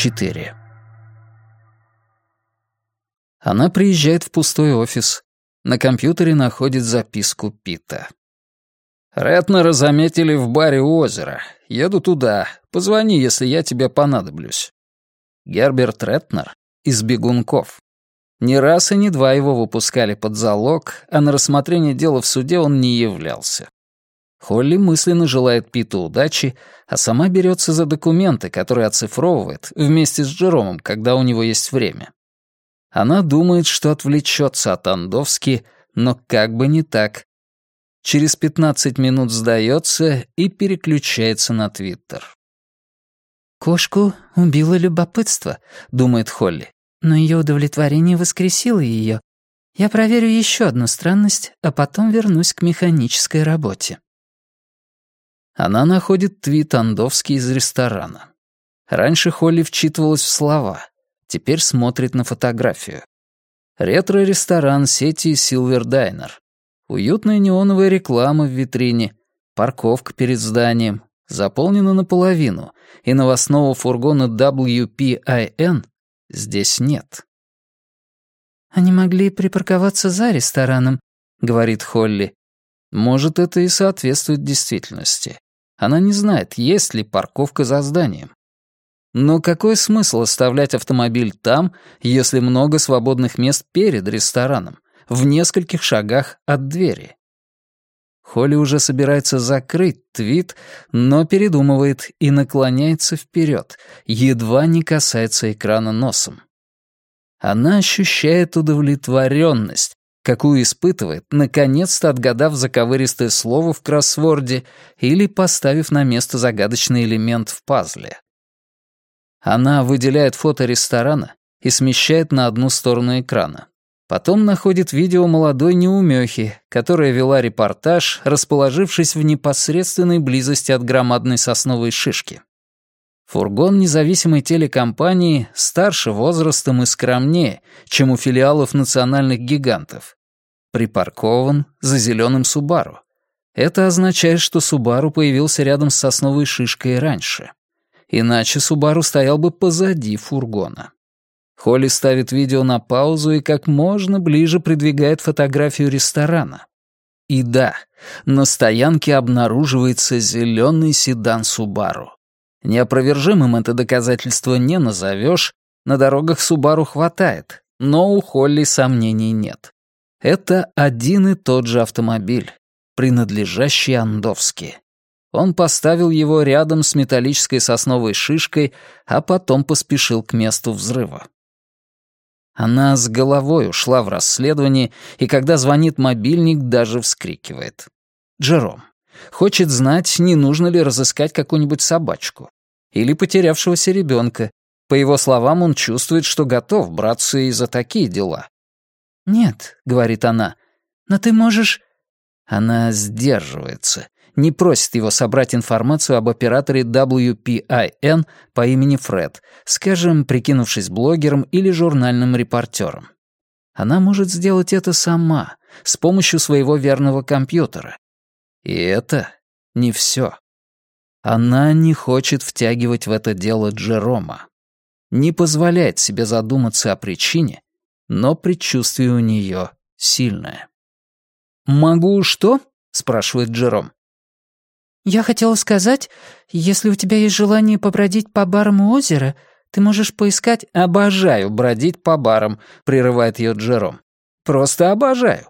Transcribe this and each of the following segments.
4. Она приезжает в пустой офис. На компьютере находит записку Пита. «Ретнера заметили в баре у озера. Еду туда. Позвони, если я тебе понадоблюсь». Герберт Ретнер из «Бегунков». Ни раз и ни два его выпускали под залог, а на рассмотрение дела в суде он не являлся. Холли мысленно желает Питу удачи, а сама берется за документы, которые оцифровывает вместе с Джеромом, когда у него есть время. Она думает, что отвлечется от Андовски, но как бы не так. Через 15 минут сдается и переключается на Твиттер. «Кошку убило любопытство», — думает Холли но ее удовлетворение воскресило ее. Я проверю еще одну странность, а потом вернусь к механической работе. Она находит твит Андовский из ресторана. Раньше Холли вчитывалась в слова, теперь смотрит на фотографию. Ретро-ресторан сети Silver Diner. Уютная неоновая реклама в витрине, парковка перед зданием, заполнена наполовину, и новостного фургона WPIN здесь нет. «Они могли припарковаться за рестораном», — говорит Холли. Может, это и соответствует действительности. Она не знает, есть ли парковка за зданием. Но какой смысл оставлять автомобиль там, если много свободных мест перед рестораном, в нескольких шагах от двери? Холли уже собирается закрыть твит, но передумывает и наклоняется вперед, едва не касается экрана носом. Она ощущает удовлетворенность, какую испытывает, наконец-то отгадав заковыристое слово в кроссворде или поставив на место загадочный элемент в пазле. Она выделяет фото ресторана и смещает на одну сторону экрана. Потом находит видео молодой неумехи, которая вела репортаж, расположившись в непосредственной близости от громадной сосновой шишки. Фургон независимой телекомпании старше возрастом и скромнее, чем у филиалов национальных гигантов. Припаркован за зеленым Субару. Это означает, что Субару появился рядом с сосновой шишкой раньше. Иначе Субару стоял бы позади фургона. Холли ставит видео на паузу и как можно ближе придвигает фотографию ресторана. И да, на стоянке обнаруживается зеленый седан Субару. Неопровержимым это доказательство не назовешь, на дорогах Субару хватает, но у Холли сомнений нет. Это один и тот же автомобиль, принадлежащий Андовски. Он поставил его рядом с металлической сосновой шишкой, а потом поспешил к месту взрыва. Она с головой ушла в расследование, и когда звонит мобильник, даже вскрикивает. Джером. Хочет знать, не нужно ли разыскать какую-нибудь собачку. Или потерявшегося ребенка. По его словам, он чувствует, что готов браться и за такие дела. «Нет», — говорит она, — «но ты можешь...» Она сдерживается, не просит его собрать информацию об операторе WPIN по имени Фред, скажем, прикинувшись блогером или журнальным репортером. Она может сделать это сама, с помощью своего верного компьютера. И это не все. Она не хочет втягивать в это дело Джерома. Не позволяет себе задуматься о причине, но предчувствие у нее сильное. «Могу что?» — спрашивает Джером. «Я хотела сказать, если у тебя есть желание побродить по барам у озера, ты можешь поискать...» «Обожаю бродить по барам», — прерывает ее Джером. «Просто обожаю».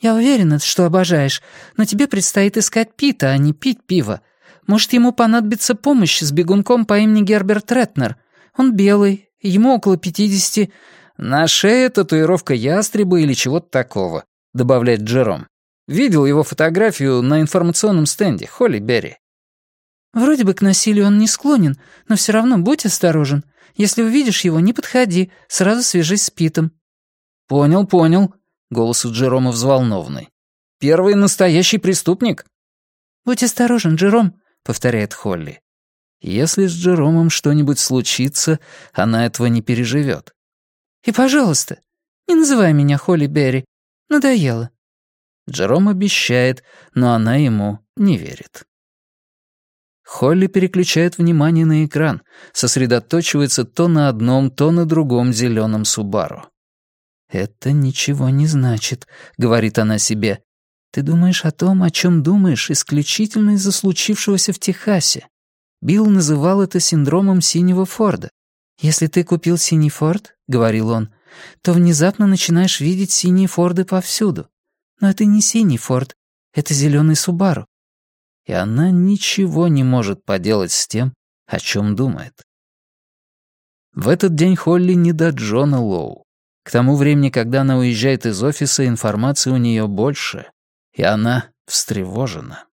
«Я уверена, что обожаешь, но тебе предстоит искать Пита, а не пить пиво. Может, ему понадобится помощь с бегунком по имени Герберт Ретнер. Он белый, ему около пятидесяти. На шее татуировка ястреба или чего-то такого», — добавляет Джером. Видел его фотографию на информационном стенде, Холли Берри. Вроде бы к насилию он не склонен, но все равно будь осторожен. Если увидишь его, не подходи, сразу свяжись с Питом». «Понял, понял», — голос у Джерома взволнованный. «Первый настоящий преступник». «Будь осторожен, Джером», — повторяет Холли. Если с Джеромом что-нибудь случится, она этого не переживет. «И, пожалуйста, не называй меня Холли Берри. Надоело». Джером обещает, но она ему не верит. Холли переключает внимание на экран, сосредоточивается то на одном, то на другом зеленом Субару. «Это ничего не значит», — говорит она себе. «Ты думаешь о том, о чем думаешь, исключительно из-за случившегося в Техасе. Билл называл это синдромом синего Форда. Если ты купил синий Форд, — говорил он, — то внезапно начинаешь видеть синие Форды повсюду. Но это не синий Форд, это зеленый Субару и она ничего не может поделать с тем, о чем думает. В этот день Холли не до Джона Лоу. К тому времени, когда она уезжает из офиса, информации у нее больше, и она встревожена.